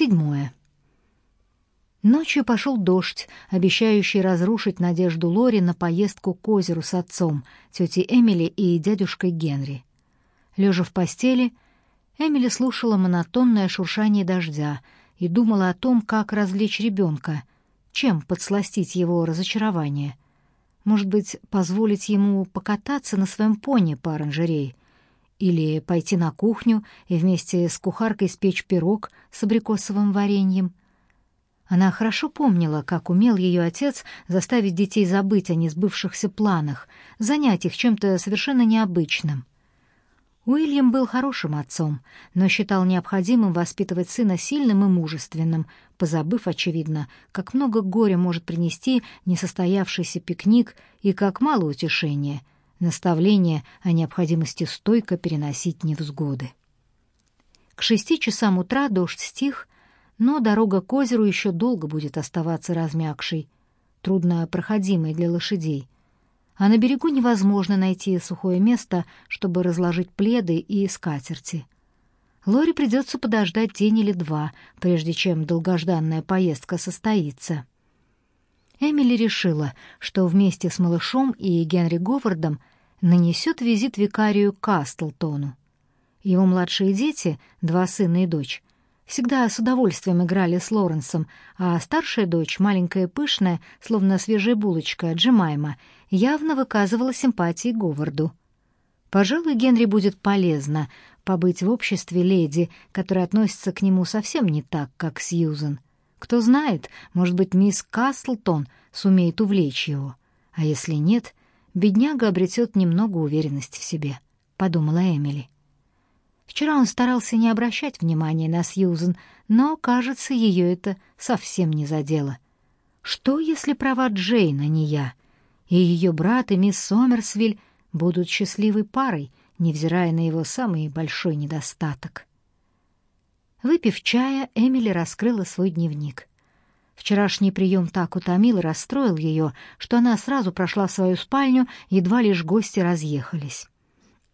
Седьмое. Ночью пошел дождь, обещающий разрушить надежду Лори на поездку к озеру с отцом, тетей Эмили и дядюшкой Генри. Лежа в постели, Эмили слушала монотонное шуршание дождя и думала о том, как развлечь ребенка, чем подсластить его разочарование. Может быть, позволить ему покататься на своем пони по оранжерее, или пойти на кухню и вместе с кухаркой испечь пирог с абрикосовым вареньем. Она хорошо помнила, как умел ее отец заставить детей забыть о несбывшихся планах, занять их чем-то совершенно необычным. Уильям был хорошим отцом, но считал необходимым воспитывать сына сильным и мужественным, позабыв, очевидно, как много горя может принести несостоявшийся пикник и как мало утешения — наставление о необходимости стойко переносить невзгоды. К шести часам утра дождь стих, но дорога к озеру еще долго будет оставаться размякшей, трудно проходимой для лошадей. А на берегу невозможно найти сухое место, чтобы разложить пледы и скатерти. Лори придется подождать день или два, прежде чем долгожданная поездка состоится. Эмили решила, что вместе с малышом и Генри Говардом нанесет визит викарию Кастлтону. Его младшие дети, два сына и дочь, всегда с удовольствием играли с Лоренсом, а старшая дочь, маленькая пышная, словно свежая булочка, Джемайма, явно выказывала симпатии Говарду. Пожалуй, Генри будет полезно побыть в обществе леди, которая относится к нему совсем не так, как Сьюзен. Кто знает, может быть, мисс Кастлтон сумеет увлечь его. А если нет, бедняга обретет немного уверенности в себе, подумала Эмили. Вчера он старался не обращать внимания на Сьюзен, но, кажется, ее это совсем не задело. Что, если права Джейна не я, и ее брат и мисс Сомерсвиль будут счастливой парой, невзирая на его самый большой недостаток? Выпив чая, Эмили раскрыла свой дневник. Вчерашний прием так утомил и расстроил ее, что она сразу прошла в свою спальню, едва лишь гости разъехались.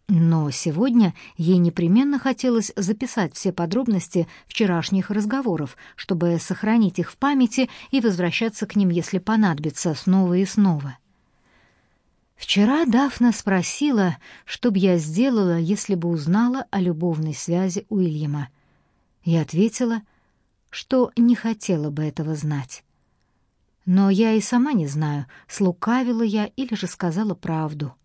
Но сегодня ей непременно хотелось записать все подробности вчерашних разговоров, чтобы сохранить их в памяти и возвращаться к ним, если понадобится, снова и снова. Вчера Дафна спросила, что бы я сделала, если бы узнала о любовной связи Уильяма. Я ответила — что не хотела бы этого знать. Но я и сама не знаю, слукавила я или же сказала правду.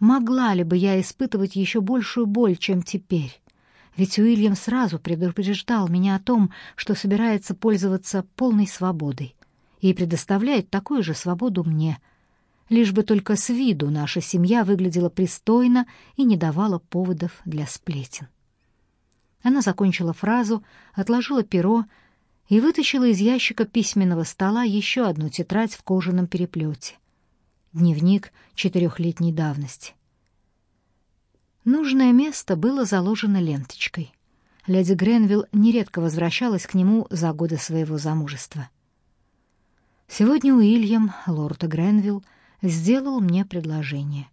Могла ли бы я испытывать еще большую боль, чем теперь? Ведь Уильям сразу предупреждал меня о том, что собирается пользоваться полной свободой и предоставляет такую же свободу мне, лишь бы только с виду наша семья выглядела пристойно и не давала поводов для сплетен. Она закончила фразу, отложила перо и вытащила из ящика письменного стола еще одну тетрадь в кожаном переплете. Дневник четырехлетней давности. Нужное место было заложено ленточкой. Леди Гренвилл нередко возвращалась к нему за годы своего замужества. Сегодня Уильям, лорд Гренвилл, сделал мне предложение.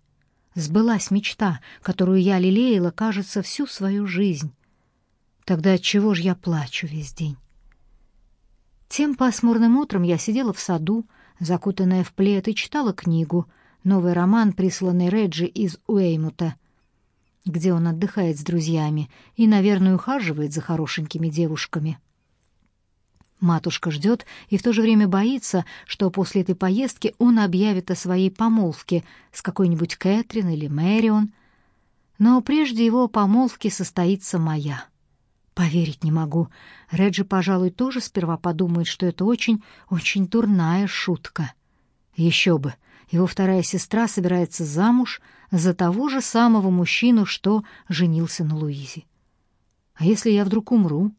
Сбылась мечта, которую я лелеяла, кажется, всю свою жизнь. Тогда от чего же я плачу весь день? Тем пасмурным утром я сидела в саду, закутанная в плед, и читала книгу, новый роман, присланный Реджи из Уэймута, где он отдыхает с друзьями и, наверное, ухаживает за хорошенькими девушками. Матушка ждет и в то же время боится, что после этой поездки он объявит о своей помолвке с какой-нибудь Кэтрин или Мэрион. Но прежде его помолвки состоится моя. Поверить не могу. Реджи, пожалуй, тоже сперва подумает, что это очень, очень дурная шутка. Еще бы. Его вторая сестра собирается замуж за того же самого мужчину, что женился на Луизе. А если я вдруг умру?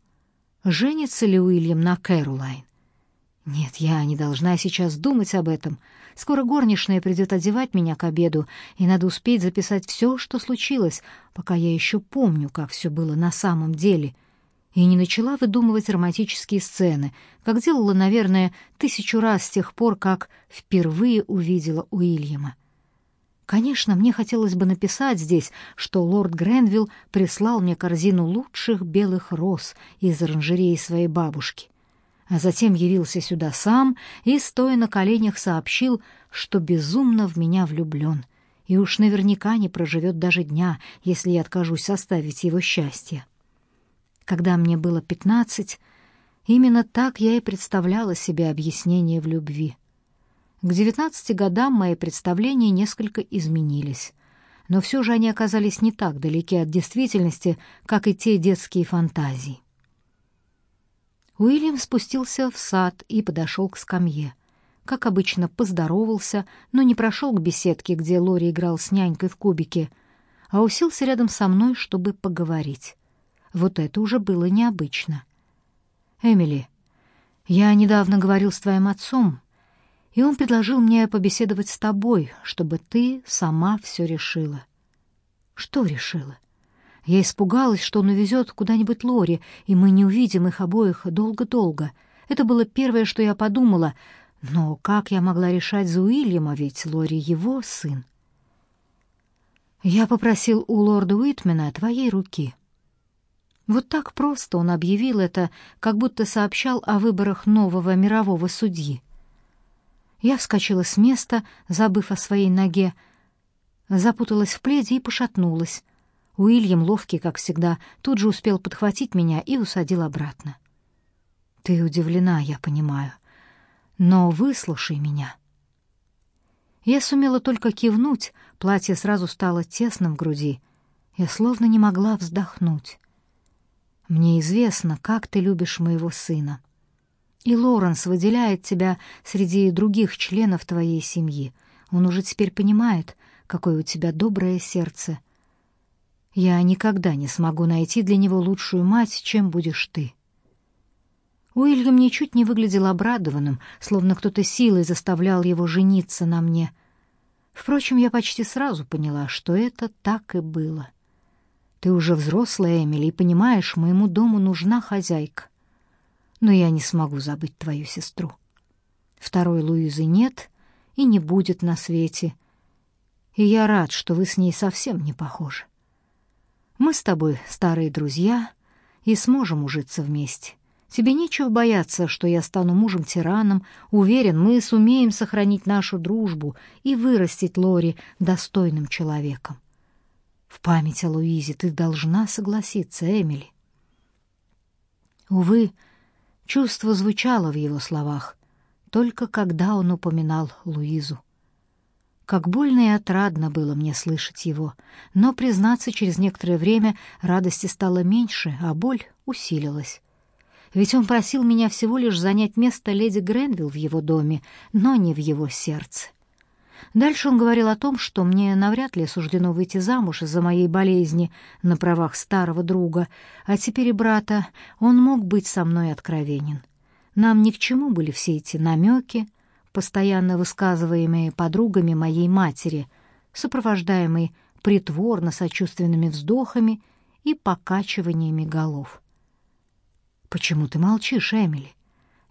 Женится ли Уильям на Кэролайн? Нет, я не должна сейчас думать об этом. Скоро горничная придет одевать меня к обеду, и надо успеть записать все, что случилось, пока я еще помню, как все было на самом деле, и не начала выдумывать романтические сцены, как делала, наверное, тысячу раз с тех пор, как впервые увидела Уильяма. Конечно, мне хотелось бы написать здесь, что лорд Гренвилл прислал мне корзину лучших белых роз из оранжереи своей бабушки, а затем явился сюда сам и, стоя на коленях, сообщил, что безумно в меня влюблен и уж наверняка не проживет даже дня, если я откажусь составить его счастье. Когда мне было пятнадцать, именно так я и представляла себе объяснение в любви. К девятнадцати годам мои представления несколько изменились, но все же они оказались не так далеки от действительности, как и те детские фантазии. Уильям спустился в сад и подошел к скамье. Как обычно, поздоровался, но не прошел к беседке, где Лори играл с нянькой в кубике, а уселся рядом со мной, чтобы поговорить. Вот это уже было необычно. «Эмили, я недавно говорил с твоим отцом, и он предложил мне побеседовать с тобой, чтобы ты сама все решила». «Что решила?» Я испугалась, что он увезет куда-нибудь Лори, и мы не увидим их обоих долго-долго. Это было первое, что я подумала. Но как я могла решать за Уильяма, ведь Лори его сын? Я попросил у лорда Уитмена твоей руки. Вот так просто он объявил это, как будто сообщал о выборах нового мирового судьи. Я вскочила с места, забыв о своей ноге, запуталась в пледе и пошатнулась. Уильям, ловкий, как всегда, тут же успел подхватить меня и усадил обратно. «Ты удивлена, я понимаю. Но выслушай меня». Я сумела только кивнуть, платье сразу стало тесным в груди. Я словно не могла вздохнуть. Мне известно, как ты любишь моего сына. И Лоренс выделяет тебя среди других членов твоей семьи. Он уже теперь понимает, какое у тебя доброе сердце. Я никогда не смогу найти для него лучшую мать, чем будешь ты. Уильям ничуть не выглядел обрадованным, словно кто-то силой заставлял его жениться на мне. Впрочем, я почти сразу поняла, что это так и было. — ты уже взрослая, Эмили, и понимаешь, моему дому нужна хозяйка. Но я не смогу забыть твою сестру. Второй Луизы нет и не будет на свете. И я рад, что вы с ней совсем не похожи. Мы с тобой старые друзья и сможем ужиться вместе. Тебе нечего бояться, что я стану мужем-тираном. Уверен, мы сумеем сохранить нашу дружбу и вырастить Лори достойным человеком. В память о Луизе ты должна согласиться, Эмили. Увы, чувство звучало в его словах, только когда он упоминал Луизу. Как больно и отрадно было мне слышать его, но, признаться, через некоторое время радости стало меньше, а боль усилилась. Ведь он просил меня всего лишь занять место леди Гренвилл в его доме, но не в его сердце. Дальше он говорил о том, что мне навряд ли суждено выйти замуж из-за моей болезни на правах старого друга, а теперь и брата, он мог быть со мной откровенен. Нам ни к чему были все эти намеки, постоянно высказываемые подругами моей матери, сопровождаемые притворно сочувственными вздохами и покачиваниями голов. «Почему ты молчишь, Эмили?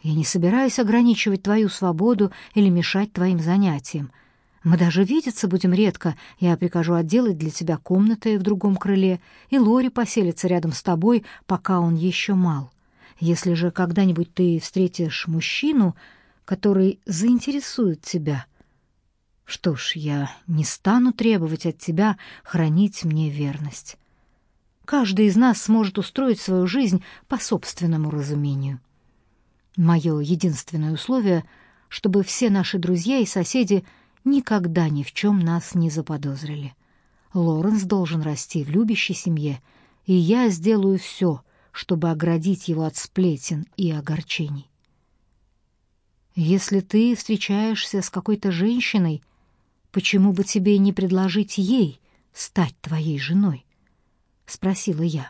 Я не собираюсь ограничивать твою свободу или мешать твоим занятиям. Мы даже видеться будем редко. Я прикажу отделать для тебя комнаты в другом крыле, и Лори поселится рядом с тобой, пока он еще мал. Если же когда-нибудь ты встретишь мужчину, который заинтересует тебя, что ж, я не стану требовать от тебя хранить мне верность. Каждый из нас сможет устроить свою жизнь по собственному разумению. Мое единственное условие, чтобы все наши друзья и соседи — никогда ни в чем нас не заподозрили. Лоренс должен расти в любящей семье, и я сделаю все, чтобы оградить его от сплетен и огорчений. Если ты встречаешься с какой-то женщиной, почему бы тебе не предложить ей стать твоей женой? спросила я.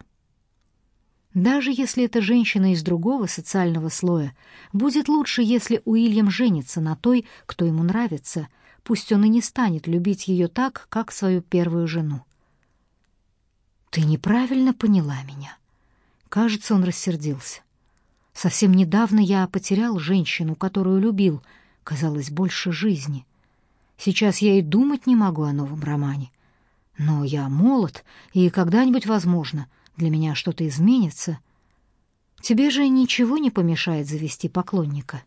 Даже если это женщина из другого социального слоя, будет лучше, если Уильям женится на той, кто ему нравится, пусть он и не станет любить ее так, как свою первую жену. Ты неправильно поняла меня. Кажется, он рассердился. Совсем недавно я потерял женщину, которую любил, казалось, больше жизни. Сейчас я и думать не могу о новом романе. Но я молод, и когда-нибудь, возможно, для меня что-то изменится. Тебе же ничего не помешает завести поклонника.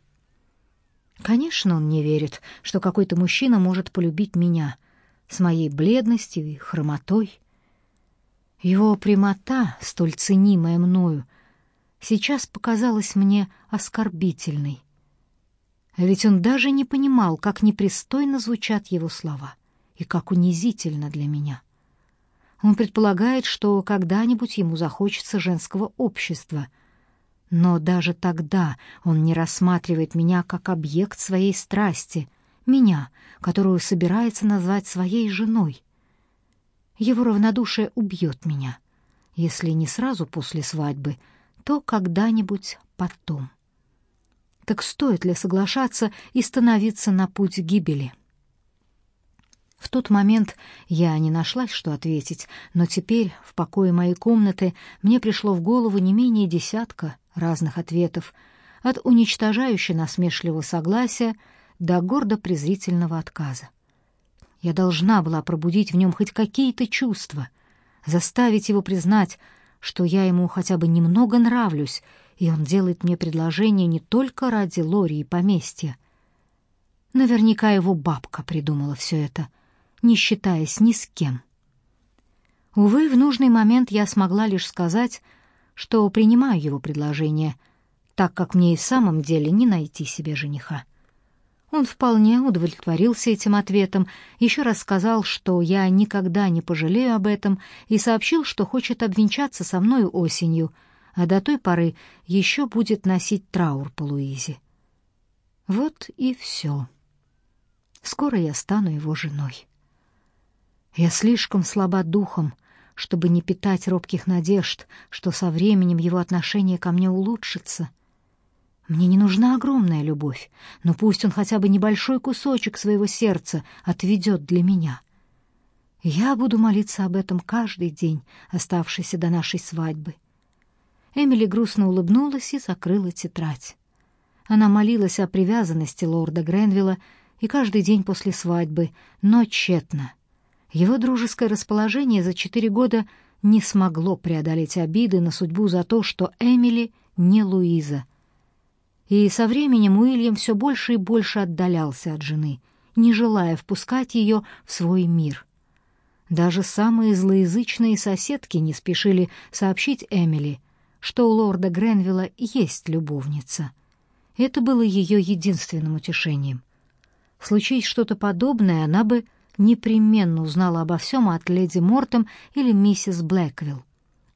Конечно, он не верит, что какой-то мужчина может полюбить меня с моей бледностью и хромотой. Его прямота, столь ценимая мною, сейчас показалась мне оскорбительной. Ведь он даже не понимал, как непристойно звучат его слова и как унизительно для меня. Он предполагает, что когда-нибудь ему захочется женского общества, но даже тогда он не рассматривает меня как объект своей страсти, меня, которую собирается назвать своей женой. Его равнодушие убьет меня, если не сразу после свадьбы, то когда-нибудь потом. Так стоит ли соглашаться и становиться на путь гибели? В тот момент я не нашлась, что ответить, но теперь в покое моей комнаты мне пришло в голову не менее десятка разных ответов, от уничтожающе насмешливого согласия до гордо-презрительного отказа. Я должна была пробудить в нем хоть какие-то чувства, заставить его признать, что я ему хотя бы немного нравлюсь, и он делает мне предложение не только ради Лори и поместья. Наверняка его бабка придумала все это, не считаясь ни с кем. Увы, в нужный момент я смогла лишь сказать, что принимаю его предложение, так как мне и в самом деле не найти себе жениха. Он вполне удовлетворился этим ответом, еще раз сказал, что я никогда не пожалею об этом, и сообщил, что хочет обвенчаться со мной осенью — а до той поры еще будет носить траур по Луизе. Вот и все. Скоро я стану его женой. Я слишком слаба духом, чтобы не питать робких надежд, что со временем его отношение ко мне улучшится. Мне не нужна огромная любовь, но пусть он хотя бы небольшой кусочек своего сердца отведет для меня. Я буду молиться об этом каждый день, оставшийся до нашей свадьбы. Эмили грустно улыбнулась и закрыла тетрадь. Она молилась о привязанности лорда Гренвилла и каждый день после свадьбы, но тщетно. Его дружеское расположение за четыре года не смогло преодолеть обиды на судьбу за то, что Эмили не Луиза. И со временем Уильям все больше и больше отдалялся от жены, не желая впускать ее в свой мир. Даже самые злоязычные соседки не спешили сообщить Эмили, что у лорда Гренвилла есть любовница. Это было ее единственным утешением. Случись что-то подобное, она бы непременно узнала обо всем от леди Мортем или миссис Блэквилл.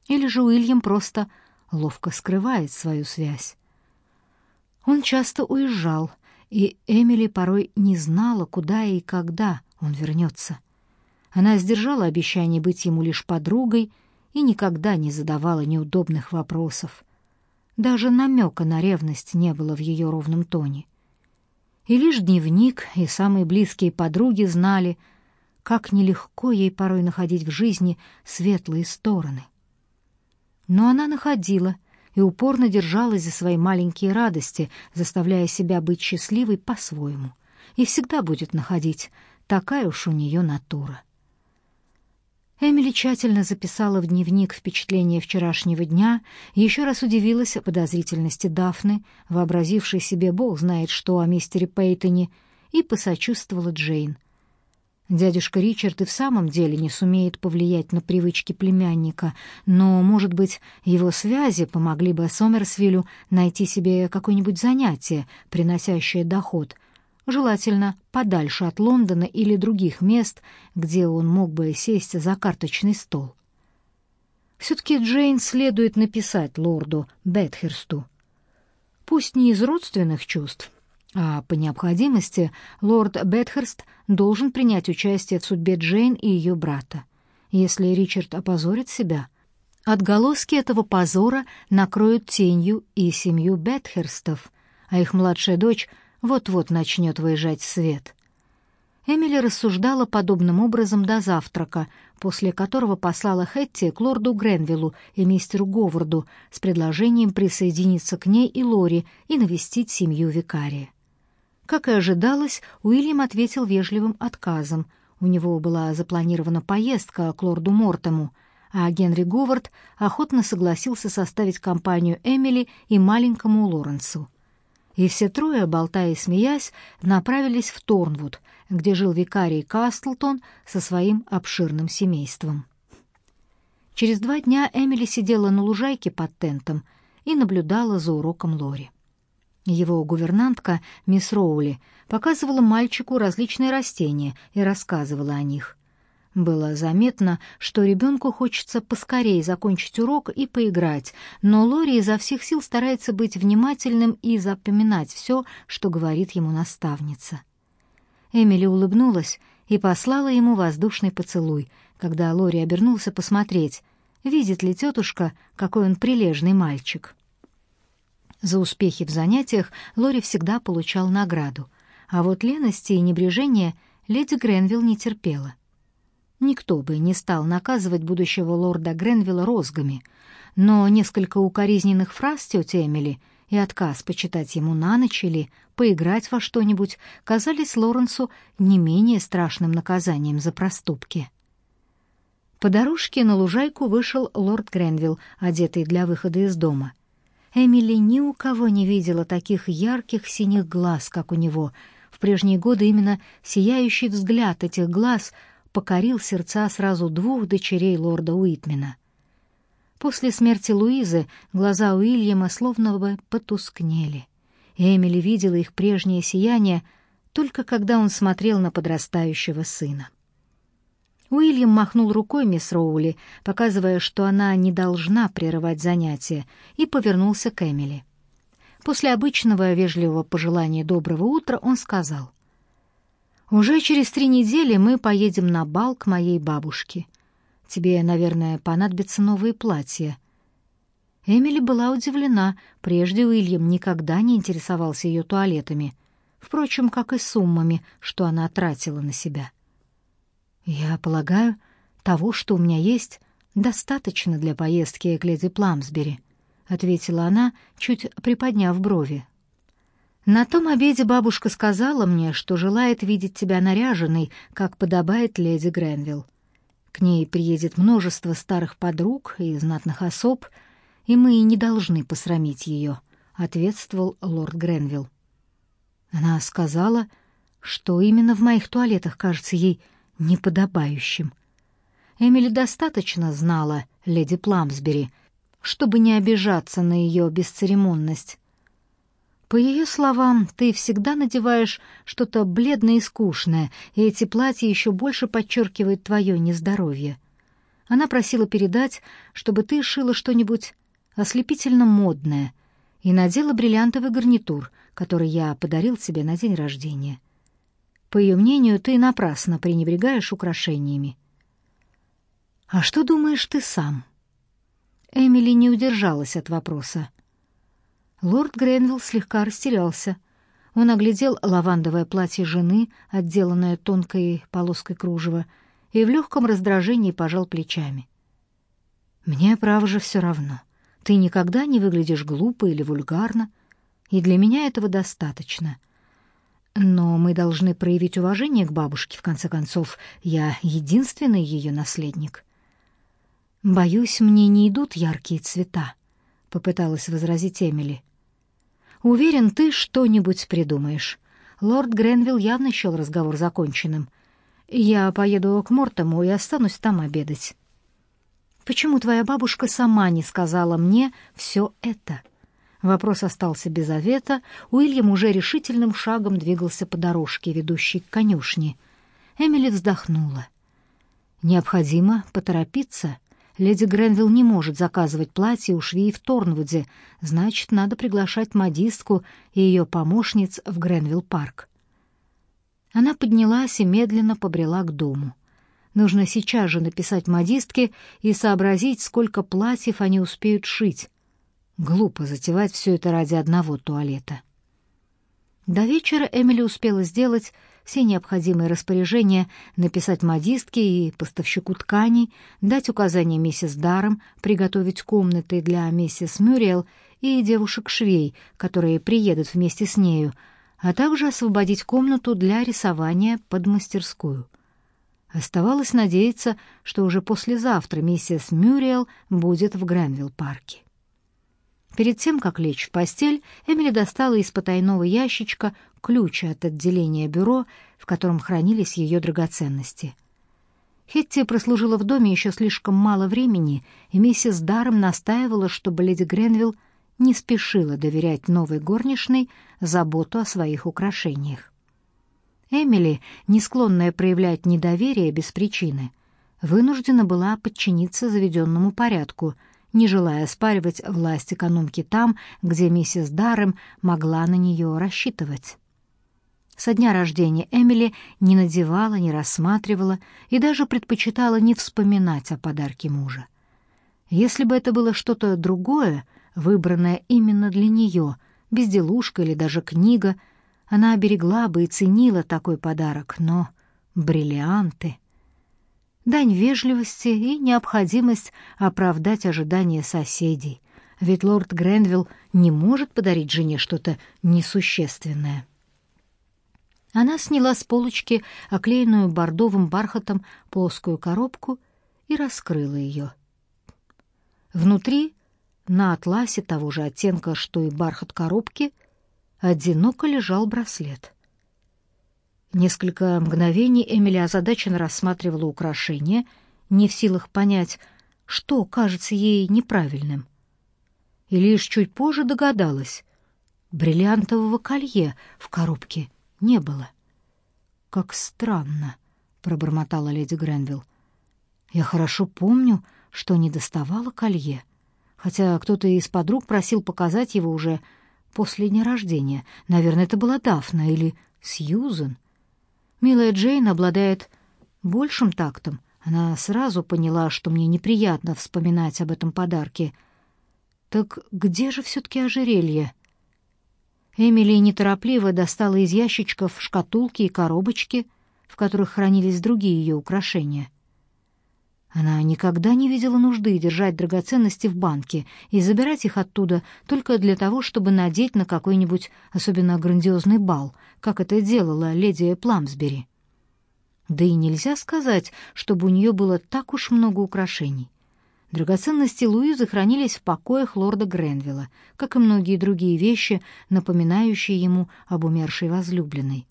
Или же Уильям просто ловко скрывает свою связь. Он часто уезжал, и Эмили порой не знала, куда и когда он вернется. Она сдержала обещание быть ему лишь подругой и никогда не задавала неудобных вопросов. Даже намека на ревность не было в ее ровном тоне. И лишь дневник и самые близкие подруги знали, как нелегко ей порой находить в жизни светлые стороны. Но она находила и упорно держалась за свои маленькие радости, заставляя себя быть счастливой по-своему. И всегда будет находить, такая уж у нее натура. Эмили тщательно записала в дневник впечатления вчерашнего дня еще раз удивилась о подозрительности Дафны, вообразившей себе бог знает что о мистере Пейтоне, и посочувствовала Джейн. Дядюшка Ричард и в самом деле не сумеет повлиять на привычки племянника, но, может быть, его связи помогли бы Сомерсвиллю найти себе какое-нибудь занятие, приносящее доход — желательно подальше от Лондона или других мест, где он мог бы сесть за карточный стол. Все-таки Джейн следует написать лорду Бетхерсту. Пусть не из родственных чувств, а по необходимости лорд Бетхерст должен принять участие в судьбе Джейн и ее брата. Если Ричард опозорит себя, отголоски этого позора накроют тенью и семью Бетхерстов, а их младшая дочь — вот-вот начнет выезжать свет. Эмили рассуждала подобным образом до завтрака, после которого послала Хэтти к лорду Гренвиллу и мистеру Говарду с предложением присоединиться к ней и Лори и навестить семью викария. Как и ожидалось, Уильям ответил вежливым отказом. У него была запланирована поездка к лорду Мортому, а Генри Говард охотно согласился составить компанию Эмили и маленькому Лоренсу. И все трое, болтая и смеясь, направились в Торнвуд, где жил викарий Кастлтон со своим обширным семейством. Через два дня Эмили сидела на лужайке под тентом и наблюдала за уроком Лори. Его гувернантка, мисс Роули, показывала мальчику различные растения и рассказывала о них. Было заметно, что ребенку хочется поскорее закончить урок и поиграть, но Лори изо всех сил старается быть внимательным и запоминать все, что говорит ему наставница. Эмили улыбнулась и послала ему воздушный поцелуй, когда Лори обернулся посмотреть, видит ли тетушка, какой он прилежный мальчик. За успехи в занятиях Лори всегда получал награду, а вот лености и небрежения леди Гренвилл не терпела. Никто бы не стал наказывать будущего лорда Гренвилла розгами, но несколько укоризненных фраз тети Эмили и отказ почитать ему на ночь или поиграть во что-нибудь казались Лоренсу не менее страшным наказанием за проступки. По дорожке на лужайку вышел лорд Гренвилл, одетый для выхода из дома. Эмили ни у кого не видела таких ярких синих глаз, как у него. В прежние годы именно сияющий взгляд этих глаз покорил сердца сразу двух дочерей лорда Уитмена. После смерти Луизы глаза Уильяма словно бы потускнели. Эмили видела их прежнее сияние только когда он смотрел на подрастающего сына. Уильям махнул рукой мисс Роули, показывая, что она не должна прерывать занятия, и повернулся к Эмили. После обычного вежливого пожелания доброго утра он сказал: "Уже через три недели мы поедем на бал к моей бабушке. Тебе, наверное, понадобятся новые платья". Эмили была удивлена. Прежде Уильям никогда не интересовался ее туалетами, впрочем, как и суммами, что она тратила на себя. «Я полагаю, того, что у меня есть, достаточно для поездки к леди Пламсбери», — ответила она, чуть приподняв брови. «На том обеде бабушка сказала мне, что желает видеть тебя наряженной, как подобает леди Гренвилл. К ней приедет множество старых подруг и знатных особ, и мы не должны посрамить ее», — ответствовал лорд Гренвилл. Она сказала, что именно в моих туалетах кажется ей неподобающим. Эмили достаточно знала леди Пламсбери, чтобы не обижаться на ее бесцеремонность. По ее словам, ты всегда надеваешь что-то бледное и скучное, и эти платья еще больше подчеркивают твое нездоровье. Она просила передать, чтобы ты шила что-нибудь ослепительно модное и надела бриллиантовый гарнитур, который я подарил тебе на день рождения. По ее мнению, ты напрасно пренебрегаешь украшениями. А что думаешь ты сам? Эмили не удержалась от вопроса. Лорд Гренвилл слегка растерялся. Он оглядел лавандовое платье жены, отделанное тонкой полоской кружева, и в легком раздражении пожал плечами. «Мне, право же, все равно. Ты никогда не выглядишь глупо или вульгарно, и для меня этого достаточно. Но мы должны проявить уважение к бабушке, в конце концов. Я единственный ее наследник. Боюсь, мне не идут яркие цвета, попыталась возразить Эмили. Уверен, ты что-нибудь придумаешь. Лорд Гренвилл явно счел разговор законченным. Я поеду к Мортому и останусь там обедать. Почему твоя бабушка сама не сказала мне все это? Вопрос остался без ответа. Уильям уже решительным шагом двигался по дорожке, ведущей к конюшне. Эмили вздохнула. Необходимо поторопиться. Леди Гренвилл не может заказывать платье у швеи в Торнвуде, значит, надо приглашать модистку и ее помощниц в Гренвилл-парк. Она поднялась и медленно побрела к дому. Нужно сейчас же написать модистке и сообразить, сколько платьев они успеют шить. Глупо затевать все это ради одного туалета. До вечера Эмили успела сделать все необходимые распоряжения, написать модистке и поставщику тканей, дать указания миссис Даром приготовить комнаты для миссис Мюрриел и девушек-швей, которые приедут вместе с нею, а также освободить комнату для рисования под мастерскую. Оставалось надеяться, что уже послезавтра миссис Мюриэл будет в Гренвилл-парке. Перед тем, как лечь в постель, Эмили достала из потайного ящичка ключ от отделения бюро, в котором хранились ее драгоценности. Хетти прослужила в доме еще слишком мало времени, и миссис Даром настаивала, чтобы леди Гренвилл не спешила доверять новой горничной заботу о своих украшениях. Эмили, не склонная проявлять недоверие без причины, вынуждена была подчиниться заведенному порядку, не желая оспаривать власть экономки там, где миссис Даррем могла на нее рассчитывать. Со дня рождения Эмили не надевала, не рассматривала и даже предпочитала не вспоминать о подарке мужа. Если бы это было что-то другое, выбранное именно для нее, безделушка или даже книга, она оберегла бы и ценила такой подарок, но бриллианты... Дань вежливости и необходимость оправдать ожидания соседей, ведь лорд Гренвилл не может подарить жене что-то несущественное. Она сняла с полочки оклеенную бордовым бархатом плоскую коробку и раскрыла ее. Внутри на атласе того же оттенка, что и бархат коробки, одиноко лежал браслет. Несколько мгновений Эмили озадаченно рассматривала украшение, не в силах понять, что кажется ей неправильным. И лишь чуть позже догадалась — бриллиантового колье в коробке не было. «Как странно», — пробормотала леди Гренвилл. «Я хорошо помню, что не доставала колье» хотя кто-то из подруг просил показать его уже после дня рождения. Наверное, это была Дафна или Сьюзен. Милая Джейн обладает большим тактом. Она сразу поняла, что мне неприятно вспоминать об этом подарке. Так где же все-таки ожерелье? Эмили неторопливо достала из ящичков шкатулки и коробочки, в которых хранились другие ее украшения — она никогда не видела нужды держать драгоценности в банке и забирать их оттуда только для того, чтобы надеть на какой-нибудь особенно грандиозный бал, как это делала леди Пламсбери. Да и нельзя сказать, чтобы у нее было так уж много украшений. Драгоценности Луизы хранились в покоях лорда Гренвилла, как и многие другие вещи, напоминающие ему об умершей возлюбленной.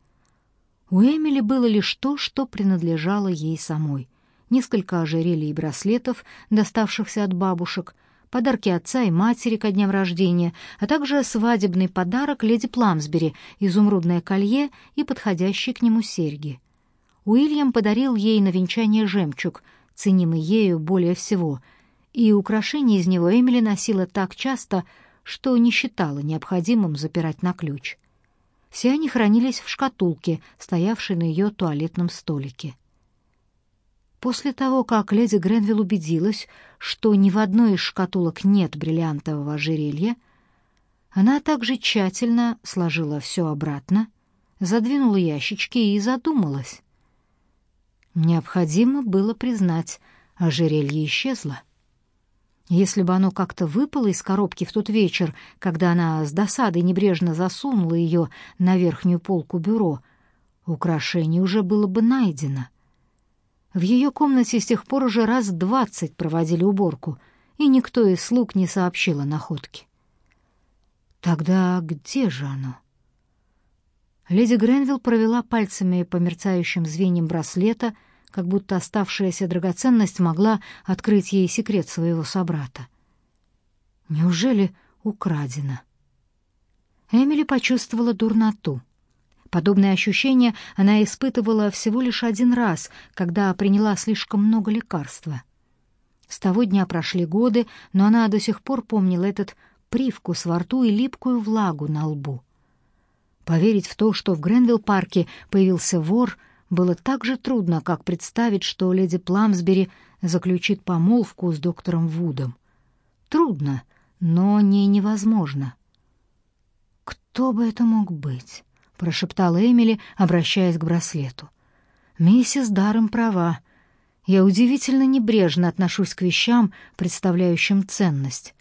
У Эмили было лишь то, что принадлежало ей самой — несколько ожерелий и браслетов, доставшихся от бабушек, подарки отца и матери ко дням рождения, а также свадебный подарок леди Пламсбери, изумрудное колье и подходящие к нему серьги. Уильям подарил ей на венчание жемчуг, ценимый ею более всего, и украшения из него Эмили носила так часто, что не считала необходимым запирать на ключ. Все они хранились в шкатулке, стоявшей на ее туалетном столике. После того, как леди Гренвилл убедилась, что ни в одной из шкатулок нет бриллиантового ожерелья, она также тщательно сложила все обратно, задвинула ящички и задумалась. Необходимо было признать, ожерелье исчезло. Если бы оно как-то выпало из коробки в тот вечер, когда она с досадой небрежно засунула ее на верхнюю полку бюро, украшение уже было бы найдено — в ее комнате с тех пор уже раз двадцать проводили уборку, и никто из слуг не сообщил о находке. Тогда где же оно? Леди Гренвилл провела пальцами по мерцающим звеньям браслета, как будто оставшаяся драгоценность могла открыть ей секрет своего собрата. Неужели украдено? Эмили почувствовала дурноту. Подобное ощущение она испытывала всего лишь один раз, когда приняла слишком много лекарства. С того дня прошли годы, но она до сих пор помнила этот привкус во рту и липкую влагу на лбу. Поверить в то, что в Гренвилл-парке появился вор, было так же трудно, как представить, что леди Пламсбери заключит помолвку с доктором Вудом. Трудно, но не невозможно. Кто бы это мог быть? Прошептала Эмили, обращаясь к браслету. Миссис Даром права. Я удивительно небрежно отношусь к вещам, представляющим ценность.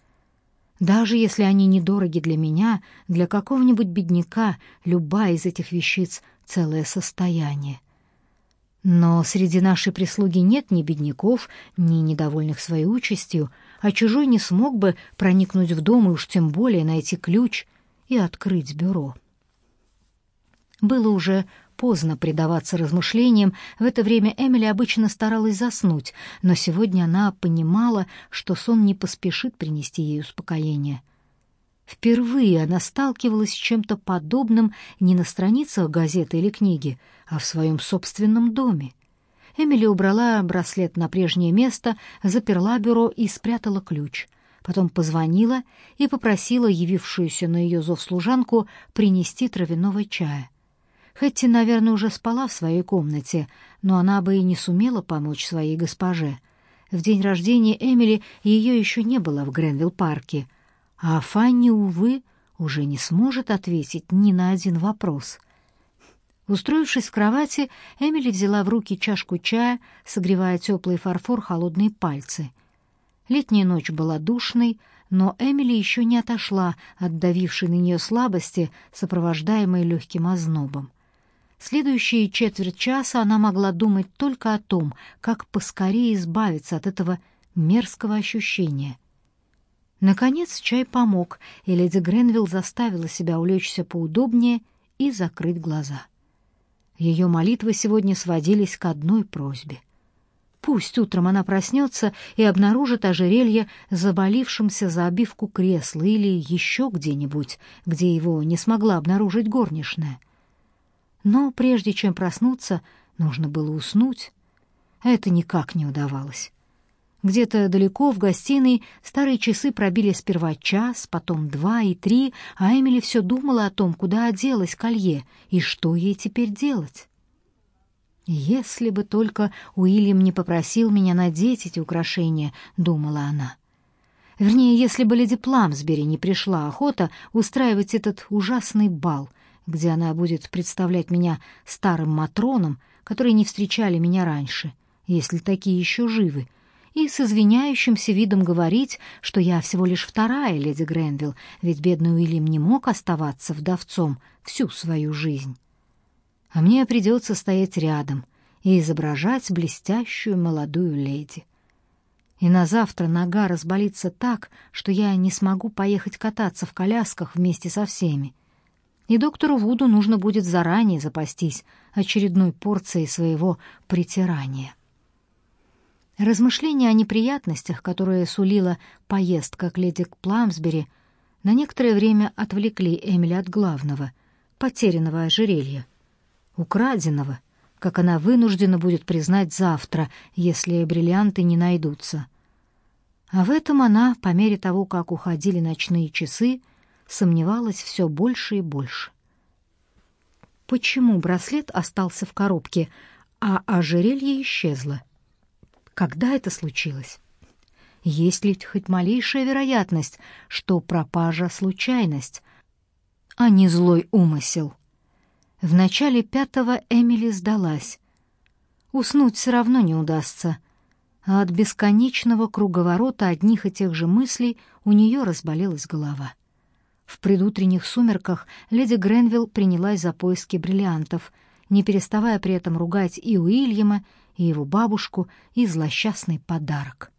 Даже если они недороги для меня, для какого-нибудь бедняка любая из этих вещиц — целое состояние. Но среди нашей прислуги нет ни бедняков, ни недовольных своей участью, а чужой не смог бы проникнуть в дом и уж тем более найти ключ и открыть бюро. Было уже поздно предаваться размышлениям, в это время Эмили обычно старалась заснуть, но сегодня она понимала, что сон не поспешит принести ей успокоение. Впервые она сталкивалась с чем-то подобным не на страницах газеты или книги, а в своем собственном доме. Эмили убрала браслет на прежнее место, заперла бюро и спрятала ключ. Потом позвонила и попросила явившуюся на ее зов служанку принести травяного чая. Хэтти, наверное, уже спала в своей комнате, но она бы и не сумела помочь своей госпоже. В день рождения Эмили ее еще не было в Гренвилл-парке, а Фанни, увы, уже не сможет ответить ни на один вопрос. Устроившись в кровати, Эмили взяла в руки чашку чая, согревая теплый фарфор холодные пальцы. Летняя ночь была душной, но Эмили еще не отошла от давившей на нее слабости, сопровождаемой легким ознобом. Следующие четверть часа она могла думать только о том, как поскорее избавиться от этого мерзкого ощущения. Наконец чай помог, и леди Гренвилл заставила себя улечься поудобнее и закрыть глаза. Ее молитвы сегодня сводились к одной просьбе. Пусть утром она проснется и обнаружит ожерелье заболившимся за обивку кресла или еще где-нибудь, где его не смогла обнаружить горничная. Но прежде чем проснуться, нужно было уснуть. Это никак не удавалось. Где-то далеко в гостиной старые часы пробили сперва час, потом два и три, а Эмили все думала о том, куда оделась колье и что ей теперь делать. «Если бы только Уильям не попросил меня надеть эти украшения», — думала она. Вернее, если бы леди Пламсбери не пришла охота устраивать этот ужасный бал, где она будет представлять меня старым матроном, которые не встречали меня раньше, если такие еще живы, и с извиняющимся видом говорить, что я всего лишь вторая леди Гренвилл, ведь бедный Уильям не мог оставаться вдовцом всю свою жизнь. А мне придется стоять рядом и изображать блестящую молодую леди. И на завтра нога разболится так, что я не смогу поехать кататься в колясках вместе со всеми, и доктору Вуду нужно будет заранее запастись очередной порцией своего притирания. Размышления о неприятностях, которые сулила поездка к леди Пламсбери, на некоторое время отвлекли Эмили от главного — потерянного ожерелья. Украденного, как она вынуждена будет признать завтра, если бриллианты не найдутся. А в этом она, по мере того, как уходили ночные часы, сомневалась все больше и больше. Почему браслет остался в коробке, а ожерелье исчезло? Когда это случилось? Есть ли хоть малейшая вероятность, что пропажа — случайность, а не злой умысел? В начале пятого Эмили сдалась. Уснуть все равно не удастся, а от бесконечного круговорота одних и тех же мыслей у нее разболелась голова. В предутренних сумерках леди Гренвилл принялась за поиски бриллиантов, не переставая при этом ругать и Уильяма, и его бабушку, и злосчастный подарок.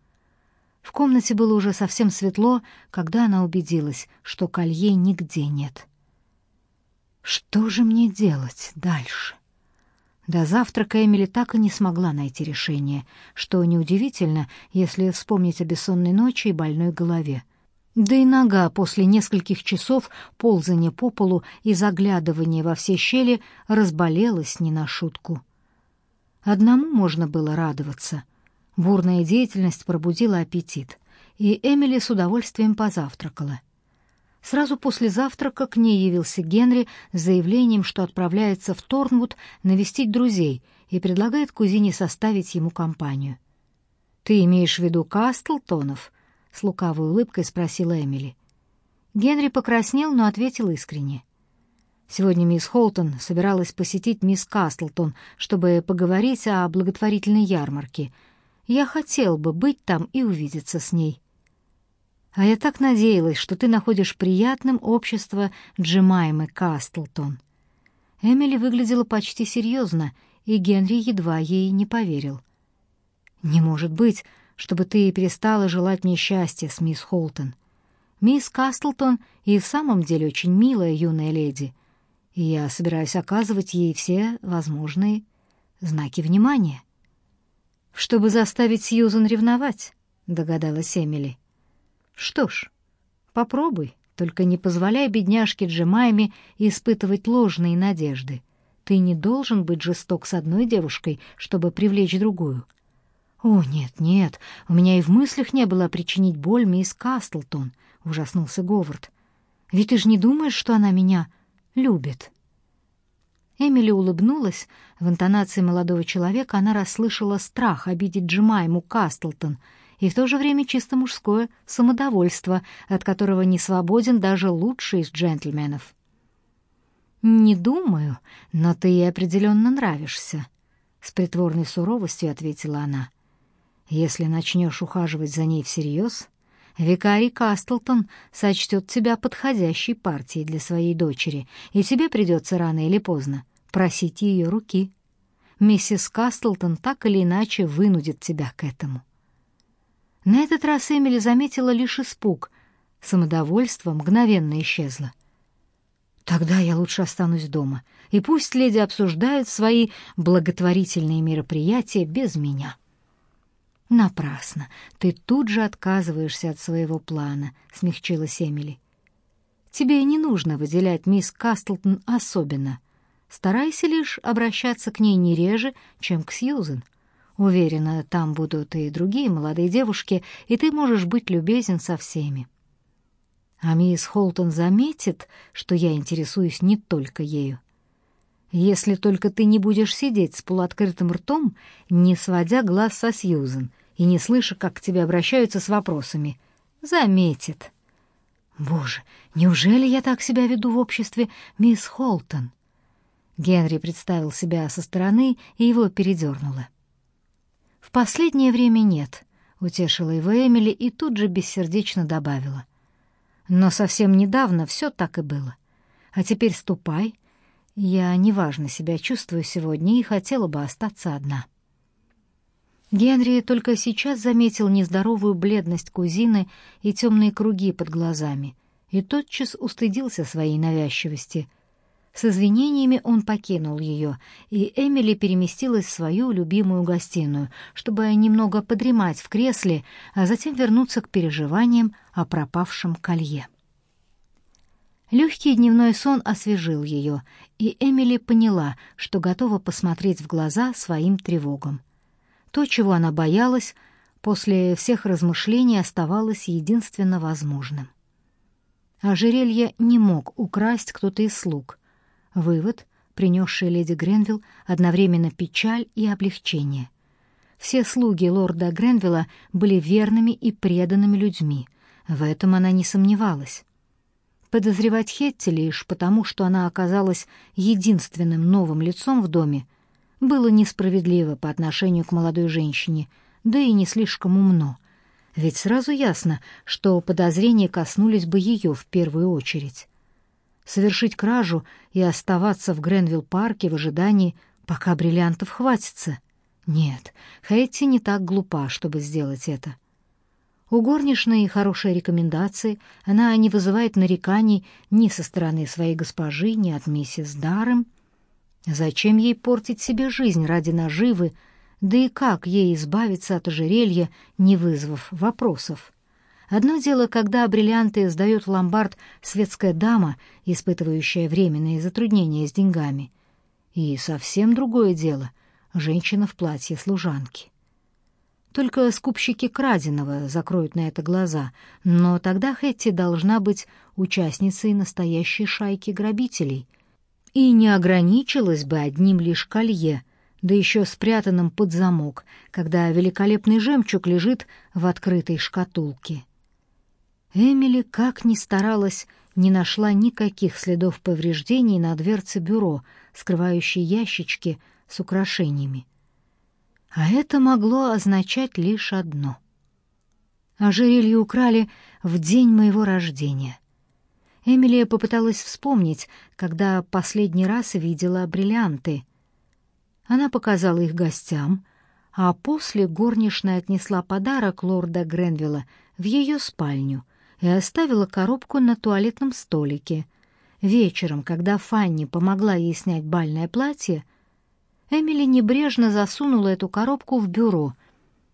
В комнате было уже совсем светло, когда она убедилась, что колье нигде нет. Что же мне делать дальше? До завтрака Эмили так и не смогла найти решение, что неудивительно, если вспомнить о бессонной ночи и больной голове. Да и нога после нескольких часов ползания по полу и заглядывания во все щели разболелась не на шутку. Одному можно было радоваться. Бурная деятельность пробудила аппетит, и Эмили с удовольствием позавтракала. Сразу после завтрака к ней явился Генри с заявлением, что отправляется в Торнвуд навестить друзей и предлагает кузине составить ему компанию. «Ты имеешь в виду Кастлтонов?» — с лукавой улыбкой спросила Эмили. Генри покраснел, но ответил искренне. Сегодня мисс Холтон собиралась посетить мисс Кастлтон, чтобы поговорить о благотворительной ярмарке. Я хотел бы быть там и увидеться с ней. А я так надеялась, что ты находишь приятным общество Джемаймы Кастлтон. Эмили выглядела почти серьезно, и Генри едва ей не поверил. «Не может быть, чтобы ты перестала желать мне счастья с мисс Холтон. Мисс Кастлтон и в самом деле очень милая юная леди, и я собираюсь оказывать ей все возможные знаки внимания». «Чтобы заставить Сьюзан ревновать», — догадалась Эмили. «Что ж, попробуй». Только не позволяй бедняжке Джемайме испытывать ложные надежды. Ты не должен быть жесток с одной девушкой, чтобы привлечь другую. О, нет, нет, у меня и в мыслях не было причинить боль мисс Кастлтон, ужаснулся Говард. Ведь ты же не думаешь, что она меня любит? Эмили улыбнулась. В интонации молодого человека она расслышала страх обидеть Джемайму Кастлтон — и в то же время чисто мужское самодовольство, от которого не свободен даже лучший из джентльменов. «Не думаю, но ты ей определенно нравишься», — с притворной суровостью ответила она. «Если начнешь ухаживать за ней всерьез, викарий Кастлтон сочтет тебя подходящей партией для своей дочери, и тебе придется рано или поздно просить ее руки. Миссис Кастлтон так или иначе вынудит тебя к этому». На этот раз Эмили заметила лишь испуг. Самодовольство мгновенно исчезло. Тогда я лучше останусь дома, и пусть леди обсуждают свои благотворительные мероприятия без меня. Напрасно. Ты тут же отказываешься от своего плана, смягчилась Эмили. Тебе не нужно выделять мисс Кастлтон особенно. Старайся лишь обращаться к ней не реже, чем к Сьюзен. Уверена, там будут и другие молодые девушки, и ты можешь быть любезен со всеми. А мисс Холтон заметит, что я интересуюсь не только ею. Если только ты не будешь сидеть с полуоткрытым ртом, не сводя глаз со Сьюзен и не слыша, как к тебе обращаются с вопросами. Заметит. Боже, неужели я так себя веду в обществе мисс Холтон? Генри представил себя со стороны, и его передернуло. «В последнее время нет», — утешила его Эмили и тут же бессердечно добавила. «Но совсем недавно все так и было. А теперь ступай. Я неважно себя чувствую сегодня и хотела бы остаться одна». Генри только сейчас заметил нездоровую бледность кузины и темные круги под глазами, и тотчас устыдился своей навязчивости — с извинениями он покинул ее, и Эмили переместилась в свою любимую гостиную, чтобы немного подремать в кресле, а затем вернуться к переживаниям о пропавшем колье. Легкий дневной сон освежил ее, и Эмили поняла, что готова посмотреть в глаза своим тревогам. То, чего она боялась, после всех размышлений оставалось единственно возможным. Ожерелье не мог украсть кто-то из слуг, Вывод, принесший леди Гренвилл одновременно печаль и облегчение. Все слуги лорда Гренвилла были верными и преданными людьми. В этом она не сомневалась. Подозревать Хетти лишь потому, что она оказалась единственным новым лицом в доме, было несправедливо по отношению к молодой женщине, да и не слишком умно. Ведь сразу ясно, что подозрения коснулись бы ее в первую очередь совершить кражу и оставаться в Гренвилл-парке в ожидании, пока бриллиантов хватится. Нет, Хэтти не так глупа, чтобы сделать это. У горничной хорошие рекомендации, она не вызывает нареканий ни со стороны своей госпожи, ни от миссис Даррем. Зачем ей портить себе жизнь ради наживы, да и как ей избавиться от ожерелья, не вызвав вопросов? Одно дело, когда бриллианты сдает в ломбард светская дама, испытывающая временные затруднения с деньгами. И совсем другое дело — женщина в платье служанки. Только скупщики краденого закроют на это глаза, но тогда Хэтти должна быть участницей настоящей шайки грабителей и не ограничилась бы одним лишь колье, да еще спрятанным под замок, когда великолепный жемчуг лежит в открытой шкатулке. Эмили, как ни старалась, не нашла никаких следов повреждений на дверце бюро, скрывающей ящички с украшениями. А это могло означать лишь одно. Ожерелье украли в день моего рождения. Эмилия попыталась вспомнить, когда последний раз видела бриллианты. Она показала их гостям, а после горничная отнесла подарок лорда Гренвилла в ее спальню и оставила коробку на туалетном столике. Вечером, когда Фанни помогла ей снять бальное платье, Эмили небрежно засунула эту коробку в бюро —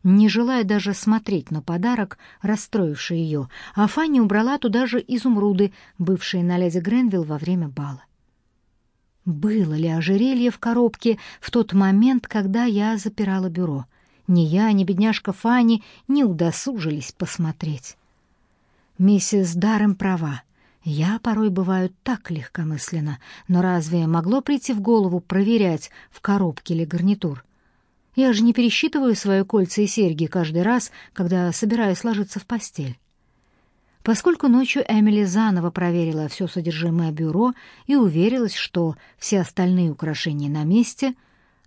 не желая даже смотреть на подарок, расстроивший ее, а Фанни убрала туда же изумруды, бывшие на леди Гренвилл во время бала. Было ли ожерелье в коробке в тот момент, когда я запирала бюро? Ни я, ни бедняжка Фанни не удосужились посмотреть. Миссис Даррем права. Я порой бываю так легкомысленно, но разве могло прийти в голову проверять, в коробке ли гарнитур? Я же не пересчитываю свои кольца и серьги каждый раз, когда собираюсь ложиться в постель. Поскольку ночью Эмили заново проверила все содержимое бюро и уверилась, что все остальные украшения на месте,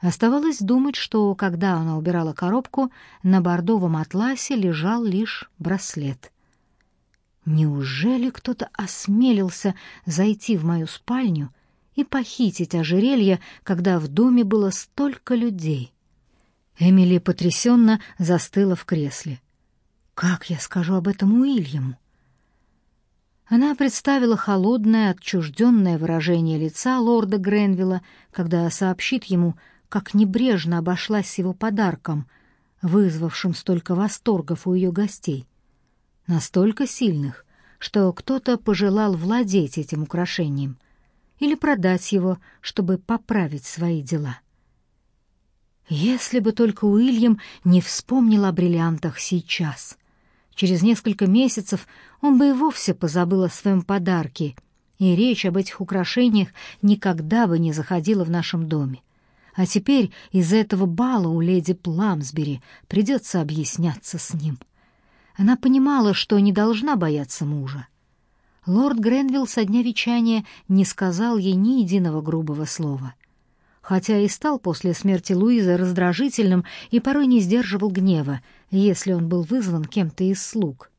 оставалось думать, что, когда она убирала коробку, на бордовом атласе лежал лишь браслет. Неужели кто-то осмелился зайти в мою спальню и похитить ожерелье, когда в доме было столько людей? Эмили потрясенно застыла в кресле. «Как я скажу об этом Уильяму?» Она представила холодное, отчужденное выражение лица лорда Гренвилла, когда сообщит ему, как небрежно обошлась с его подарком, вызвавшим столько восторгов у ее гостей. Настолько сильных, что кто-то пожелал владеть этим украшением или продать его, чтобы поправить свои дела. Если бы только Уильям не вспомнил о бриллиантах сейчас. Через несколько месяцев он бы и вовсе позабыл о своем подарке, и речь об этих украшениях никогда бы не заходила в нашем доме. А теперь из-за этого бала у леди Пламсбери придется объясняться с ним. Она понимала, что не должна бояться мужа. Лорд Гренвилл со дня вечания не сказал ей ни единого грубого слова — хотя и стал после смерти Луизы раздражительным и порой не сдерживал гнева, если он был вызван кем-то из слуг.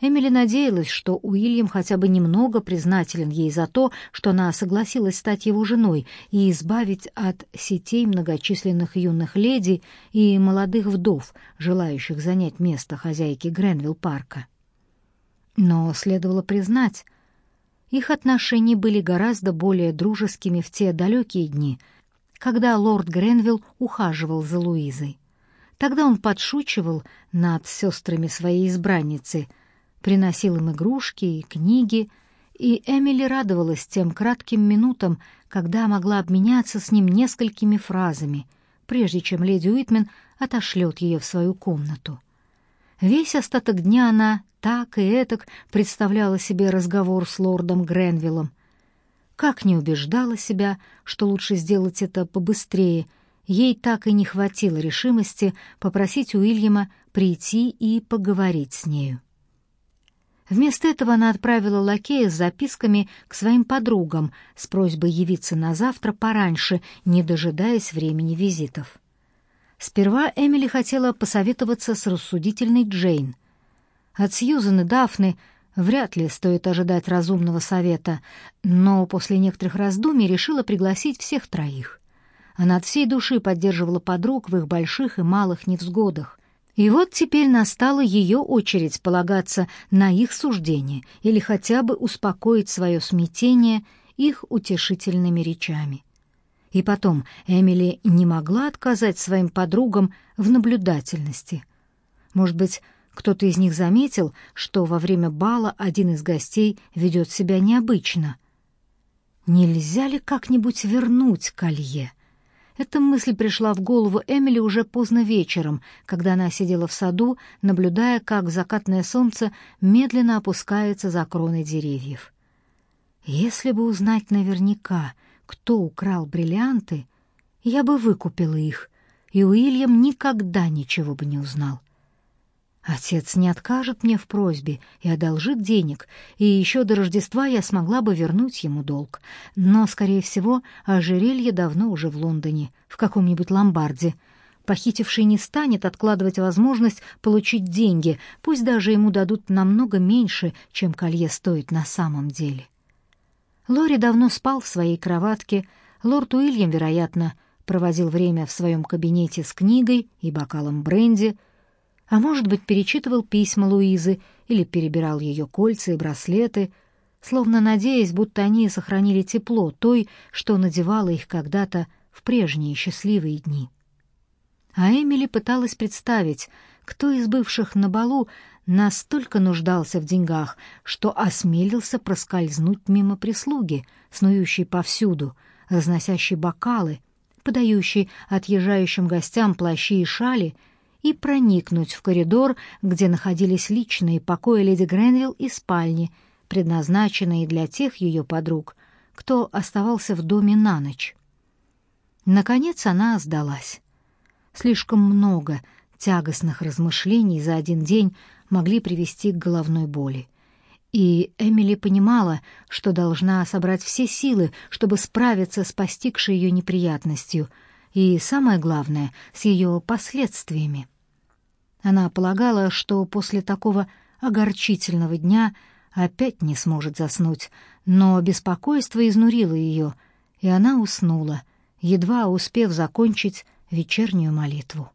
Эмили надеялась, что Уильям хотя бы немного признателен ей за то, что она согласилась стать его женой и избавить от сетей многочисленных юных леди и молодых вдов, желающих занять место хозяйки Гренвилл-парка. Но следовало признать, их отношения были гораздо более дружескими в те далекие дни — когда лорд Гренвилл ухаживал за Луизой. Тогда он подшучивал над сестрами своей избранницы, приносил им игрушки и книги, и Эмили радовалась тем кратким минутам, когда могла обменяться с ним несколькими фразами, прежде чем леди Уитмен отошлет ее в свою комнату. Весь остаток дня она так и этак представляла себе разговор с лордом Гренвиллом, как не убеждала себя, что лучше сделать это побыстрее, ей так и не хватило решимости попросить Уильяма прийти и поговорить с нею. Вместо этого она отправила лакея с записками к своим подругам с просьбой явиться на завтра пораньше, не дожидаясь времени визитов. Сперва Эмили хотела посоветоваться с рассудительной Джейн. От Сьюзан и Дафны Вряд ли стоит ожидать разумного совета, но после некоторых раздумий решила пригласить всех троих. Она от всей души поддерживала подруг в их больших и малых невзгодах. И вот теперь настала ее очередь полагаться на их суждение или хотя бы успокоить свое смятение их утешительными речами. И потом Эмили не могла отказать своим подругам в наблюдательности. Может быть, кто-то из них заметил, что во время бала один из гостей ведет себя необычно. Нельзя ли как-нибудь вернуть колье? Эта мысль пришла в голову Эмили уже поздно вечером, когда она сидела в саду, наблюдая, как закатное солнце медленно опускается за кроны деревьев. Если бы узнать наверняка, кто украл бриллианты, я бы выкупила их, и Уильям никогда ничего бы не узнал. Отец не откажет мне в просьбе и одолжит денег, и еще до Рождества я смогла бы вернуть ему долг. Но, скорее всего, ожерелье давно уже в Лондоне, в каком-нибудь ломбарде. Похитивший не станет откладывать возможность получить деньги, пусть даже ему дадут намного меньше, чем колье стоит на самом деле. Лори давно спал в своей кроватке, лорд Уильям, вероятно, проводил время в своем кабинете с книгой и бокалом бренди, а может быть, перечитывал письма Луизы или перебирал ее кольца и браслеты, словно надеясь, будто они сохранили тепло той, что надевала их когда-то в прежние счастливые дни. А Эмили пыталась представить, кто из бывших на балу настолько нуждался в деньгах, что осмелился проскользнуть мимо прислуги, снующей повсюду, разносящей бокалы, подающей отъезжающим гостям плащи и шали — и проникнуть в коридор, где находились личные покои леди Гренвилл и спальни, предназначенные для тех ее подруг, кто оставался в доме на ночь. Наконец она сдалась. Слишком много тягостных размышлений за один день могли привести к головной боли. И Эмили понимала, что должна собрать все силы, чтобы справиться с постигшей ее неприятностью — и, самое главное, с ее последствиями. Она полагала, что после такого огорчительного дня опять не сможет заснуть, но беспокойство изнурило ее, и она уснула, едва успев закончить вечернюю молитву.